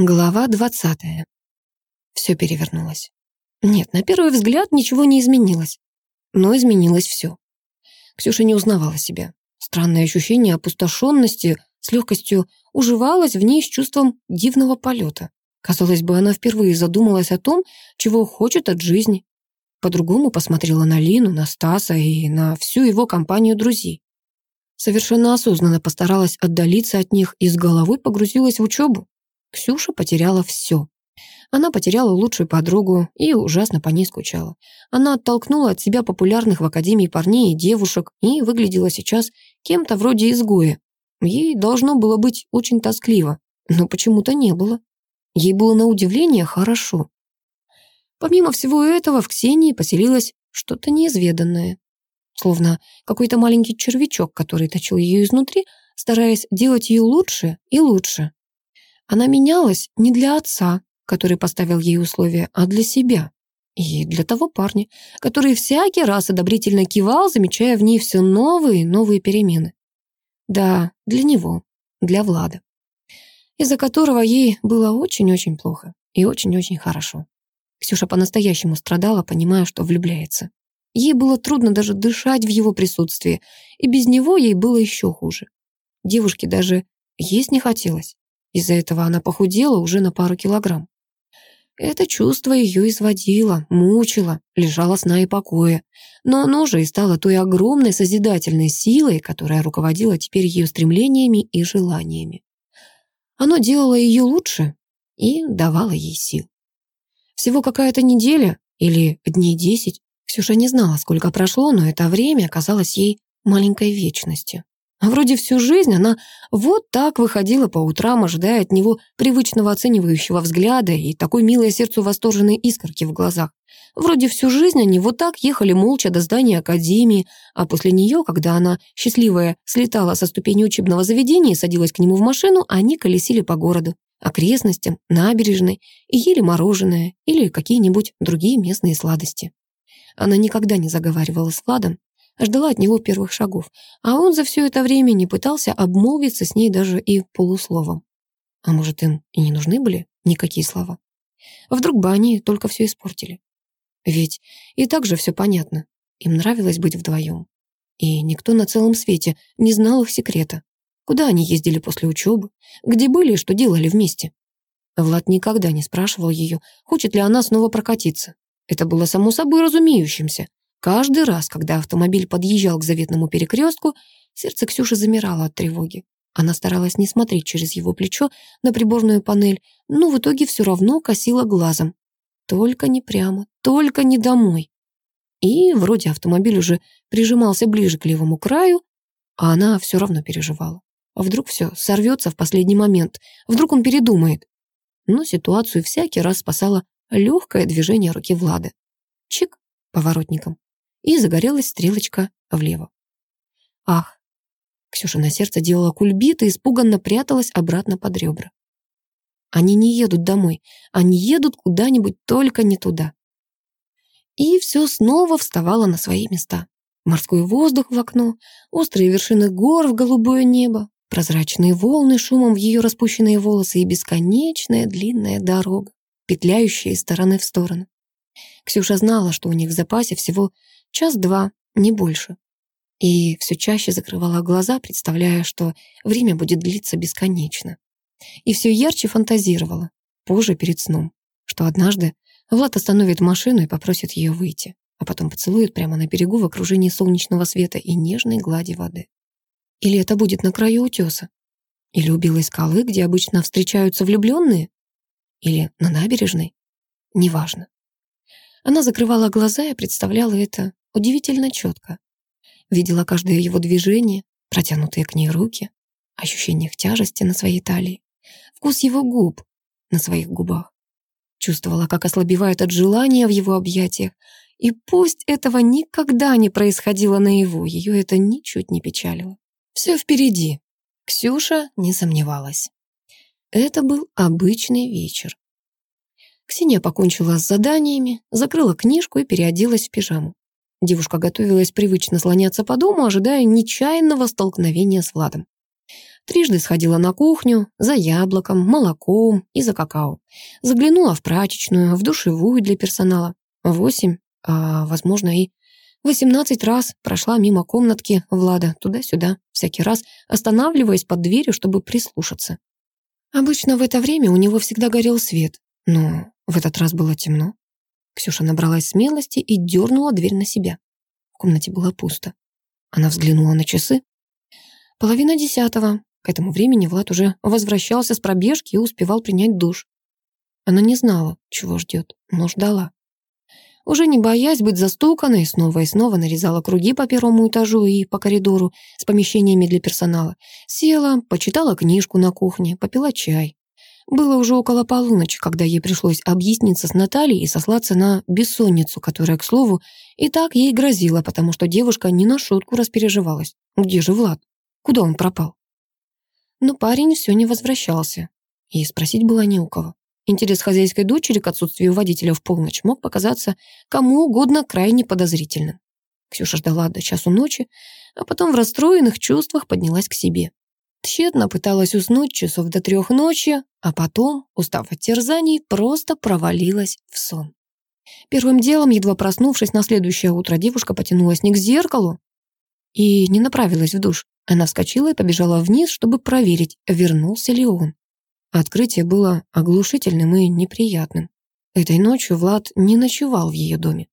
Глава двадцатая. Все перевернулось. Нет, на первый взгляд ничего не изменилось. Но изменилось все. Ксюша не узнавала себя. Странное ощущение опустошенности с легкостью уживалось в ней с чувством дивного полета. Казалось бы, она впервые задумалась о том, чего хочет от жизни. По-другому посмотрела на Лину, на Стаса и на всю его компанию друзей. Совершенно осознанно постаралась отдалиться от них и с головой погрузилась в учебу. Ксюша потеряла все. Она потеряла лучшую подругу и ужасно по ней скучала. Она оттолкнула от себя популярных в академии парней и девушек и выглядела сейчас кем-то вроде изгоя. Ей должно было быть очень тоскливо, но почему-то не было. Ей было на удивление хорошо. Помимо всего этого в Ксении поселилось что-то неизведанное. Словно какой-то маленький червячок, который точил ее изнутри, стараясь делать ее лучше и лучше. Она менялась не для отца, который поставил ей условия, а для себя. И для того парня, который всякий раз одобрительно кивал, замечая в ней все новые и новые перемены. Да, для него, для Влада, из-за которого ей было очень-очень плохо и очень-очень хорошо. Ксюша по-настоящему страдала, понимая, что влюбляется. Ей было трудно даже дышать в его присутствии, и без него ей было еще хуже. Девушке даже есть не хотелось. Из-за этого она похудела уже на пару килограмм. Это чувство ее изводило, мучило, лежало сна и покоя. Но оно же и стало той огромной созидательной силой, которая руководила теперь ее стремлениями и желаниями. Оно делало ее лучше и давало ей сил. Всего какая-то неделя или дней десять. Ксюша не знала, сколько прошло, но это время казалось ей маленькой вечностью. А вроде всю жизнь она вот так выходила по утрам, ожидая от него привычного оценивающего взгляда и такой милой сердцу восторженной искорки в глазах. Вроде всю жизнь они вот так ехали молча до здания академии, а после нее, когда она, счастливая, слетала со ступени учебного заведения и садилась к нему в машину, они колесили по городу, окрестностям, набережной и ели мороженое или какие-нибудь другие местные сладости. Она никогда не заговаривала с Владом, ждала от него первых шагов, а он за все это время не пытался обмолвиться с ней даже и полусловом. А может, им и не нужны были никакие слова? Вдруг бы они только все испортили? Ведь и так же все понятно. Им нравилось быть вдвоем. И никто на целом свете не знал их секрета. Куда они ездили после учебы, где были и что делали вместе. Влад никогда не спрашивал ее, хочет ли она снова прокатиться. Это было само собой разумеющимся. Каждый раз, когда автомобиль подъезжал к заветному перекрестку, сердце Ксюши замирало от тревоги. Она старалась не смотреть через его плечо на приборную панель, но в итоге все равно косила глазом. Только не прямо, только не домой. И вроде автомобиль уже прижимался ближе к левому краю, а она все равно переживала. А вдруг все сорвется в последний момент, вдруг он передумает. Но ситуацию всякий раз спасало легкое движение руки Влады. Чик, поворотником и загорелась стрелочка влево. Ах! Ксюша на сердце делала кульбит и испуганно пряталась обратно под ребра. Они не едут домой, они едут куда-нибудь, только не туда. И все снова вставало на свои места. Морской воздух в окно, острые вершины гор в голубое небо, прозрачные волны шумом в ее распущенные волосы и бесконечная длинная дорога, петляющая из стороны в сторону. Ксюша знала, что у них в запасе всего Час-два, не больше. И все чаще закрывала глаза, представляя, что время будет длиться бесконечно. И все ярче фантазировала, позже перед сном, что однажды Влад остановит машину и попросит ее выйти, а потом поцелует прямо на берегу в окружении солнечного света и нежной глади воды. Или это будет на краю утеса? Или у белой скалы, где обычно встречаются влюбленные? Или на набережной? Неважно. Она закрывала глаза и представляла это удивительно четко. Видела каждое его движение, протянутые к ней руки, ощущение их тяжести на своей талии, вкус его губ на своих губах. Чувствовала, как ослабевает от желания в его объятиях, и пусть этого никогда не происходило наяву, ее это ничуть не печалило. Все впереди. Ксюша не сомневалась. Это был обычный вечер. Ксения покончила с заданиями, закрыла книжку и переоделась в пижаму. Девушка готовилась привычно слоняться по дому, ожидая нечаянного столкновения с Владом. Трижды сходила на кухню за яблоком, молоком и за какао. Заглянула в прачечную, в душевую для персонала. Восемь, а, возможно, и восемнадцать раз прошла мимо комнатки Влада туда-сюда, всякий раз останавливаясь под дверью, чтобы прислушаться. Обычно в это время у него всегда горел свет, но в этот раз было темно. Ксюша набралась смелости и дернула дверь на себя. В комнате было пусто. Она взглянула на часы. Половина десятого. К этому времени Влад уже возвращался с пробежки и успевал принять душ. Она не знала, чего ждет, но ждала. Уже не боясь быть застуканной, снова и снова нарезала круги по первому этажу и по коридору с помещениями для персонала. Села, почитала книжку на кухне, попила чай. Было уже около полуночи, когда ей пришлось объясниться с Натальей и сослаться на бессонницу, которая, к слову, и так ей грозила, потому что девушка не на шутку распереживалась. Где же Влад? Куда он пропал? Но парень все не возвращался. И спросить было не у кого. Интерес хозяйской дочери к отсутствию водителя в полночь мог показаться кому угодно крайне подозрительным. Ксюша ждала до часу ночи, а потом в расстроенных чувствах поднялась к себе. Тщетно пыталась уснуть часов до трех ночи, а потом, устав от терзаний, просто провалилась в сон. Первым делом, едва проснувшись на следующее утро, девушка потянулась не к зеркалу и не направилась в душ. Она вскочила и побежала вниз, чтобы проверить, вернулся ли он. Открытие было оглушительным и неприятным. Этой ночью Влад не ночевал в ее доме.